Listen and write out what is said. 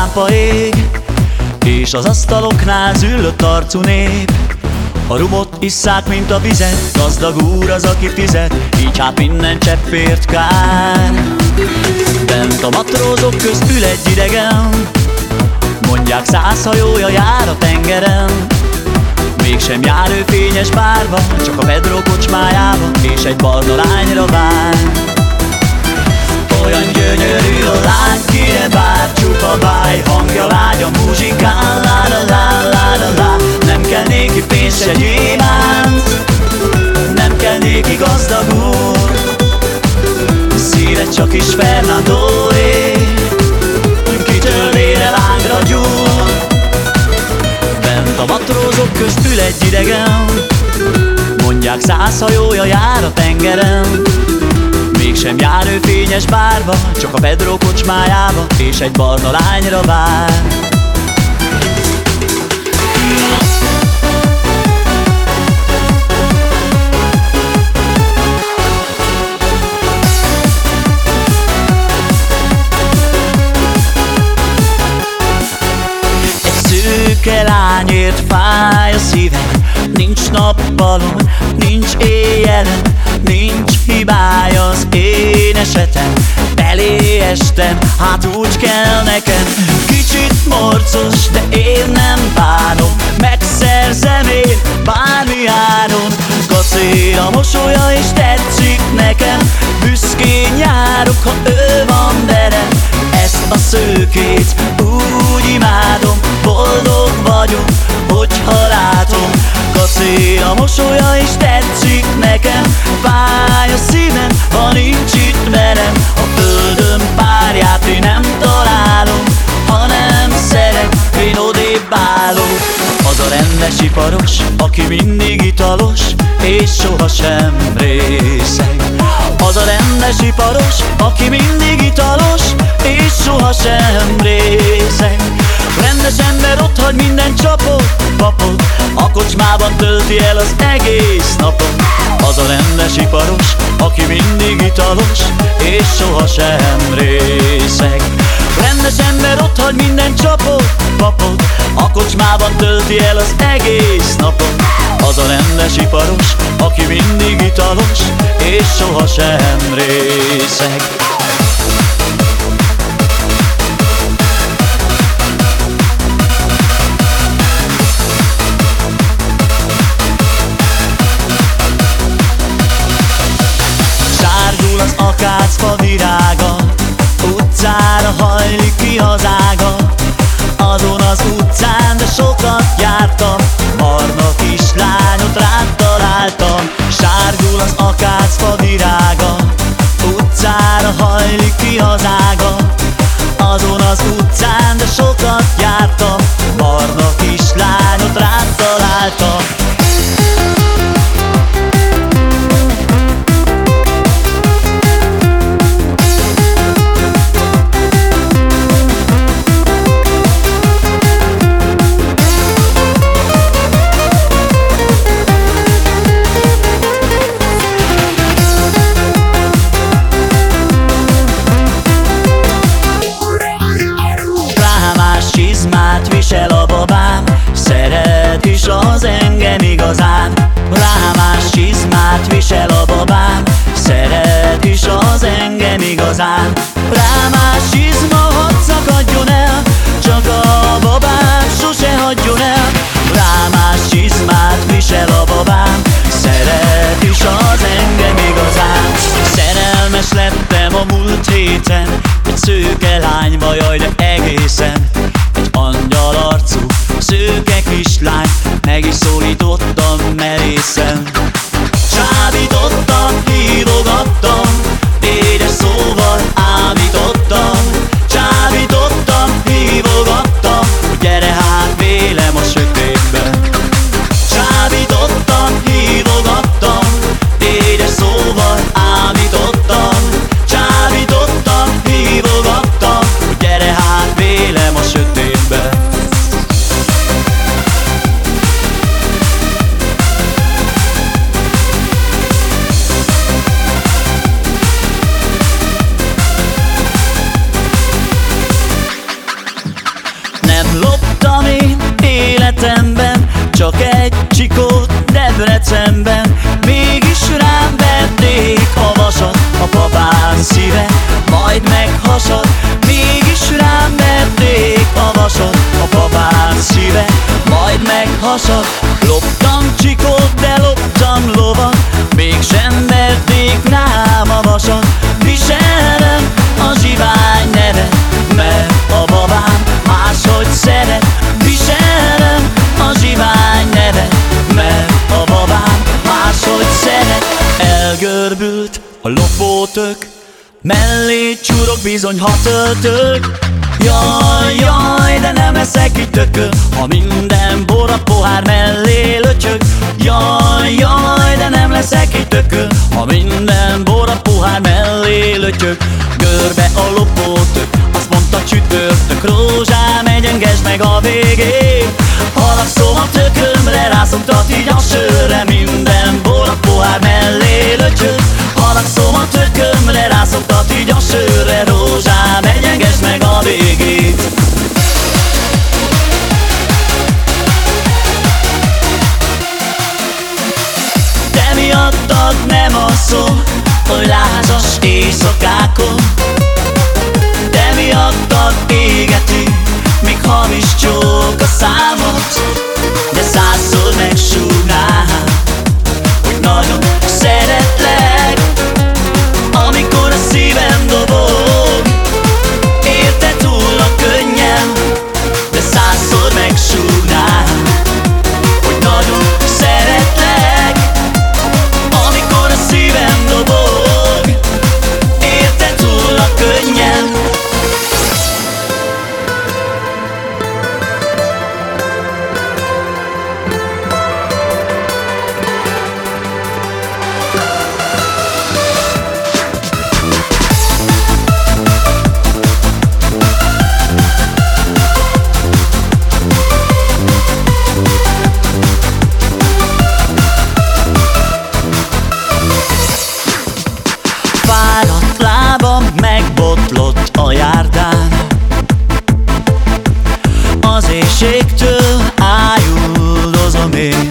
lámpa ég És az asztaloknál züllött arcú nép. A rumot isszák, mint a vizet Gazdag úr az, aki fizet Így hát minden cseppért kár. Bent a matrózok közt ül egy idegen Mondják száz hajója jár a tengeren. Mégsem jár ő fényes bárba Csak a Pedro kocsmájába És egy barna lányra vár. Olyan gyönyörű a lány, kire bár Csupa báj, hangja lágy a muzsikán. Lá, lá, lá, lá, lá, lá. Nem kell néki pénz se gyémánt. Nem kell néki gazdag úr. Szíve csak is Fernandóé. Kitől vére lángra gyúr. Bent a matrózok közt ül egy idegen. Mondják száz hajója jár a tengeren Mégsem jár ő fényes bárba Csak a Pedro kocsmájába És egy barna lányra vár. Szürke lányért fáj a szívem Nincs nappalom, nincs éjjelen Nincs hibája az én esetem. Belé estem, hát úgy kell nekem. Kicsit morcos, de én nem bánom. Megszerzem én bármi áron. Kacé a mosolya és tetszik nekem. Büszkén járok, ha ő van velem. Ezt a szőkét úgy imádom. Boldog vagyok, hogyha látom. Kacé a mosolya és tetszik iparos, aki mindig italos És sohasem részeg. Rendes ember ott hagy minden csapot, papot A kocsmában tölti el az egész napot. Az a rendes iparos, aki mindig italos És sohasem részeg. Rendes ember ott hagy minden csapot, papot A kocsmában tölti el az egész Az a rendes iparos, aki mindig italos És sohasem részeg zapatos igazán Rámás csizma hadd szakadjon el Csak a babám sose hagyjon el. Csizmát visel a babám Szeret is az engem igazán. Szerelmes lettem a múlt héten Egy szőke lányba, jaj de bizony, ha töltök. Jaj, jaj, de nem eszek itt tököt Ha minden bor a pohár mellé löcsög. Jaj, jaj, de nem leszek itt tököt Ha minden bor a pohár mellé löcsög. Görbe a lopótök, azt mondta csütörtök Rózsám, egyengesd meg a végét hogy lázas éjszakákon. De miattad égetünk, még hamis csók a számot De százszor megsúg Dime